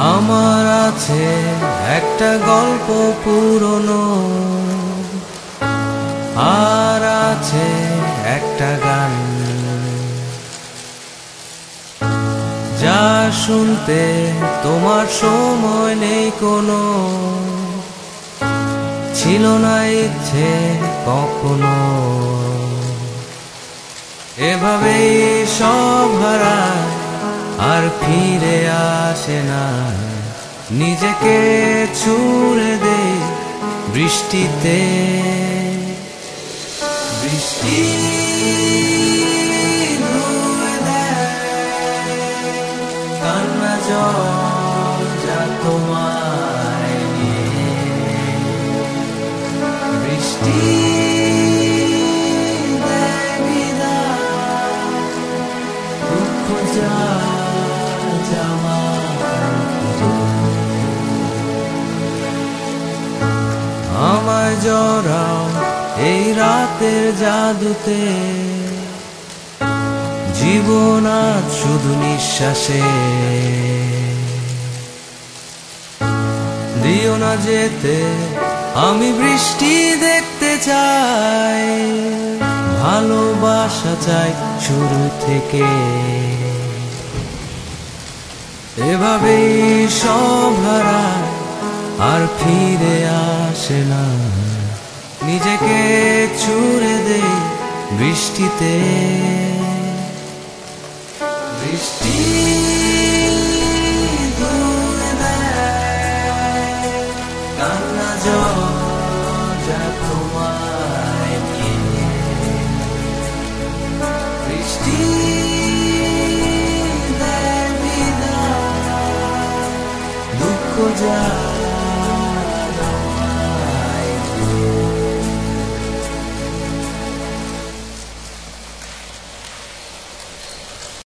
আছে একটা গল্প পুরনো। আর আছে একটা গান। যা শুনতে তোমার সময় নেই কোনো। ছিল না ইচ্ছে কখনো। এভাবেই সব হারায়। আসে না। নিজেকে ছুড়ে দে বৃষ্টিতে। বৃষ্টি কান্না জল যা নিয়ে। বৃষ্টি আমায় জড়াও এই রাতের জাদুতে। জীবন আজ শুধু নিঃশ্বাসে। দিও না যেতে, আমি বৃষ্টি দেখতে চাই। ভালোবাসা চাই শুরু থেকে। এভাবেই সব ফিরে আসে না নিজেকে ছুড়ে দে বৃষ্টিতে। বৃষ্টি নিয়ে। বৃষ্টি দুঃখ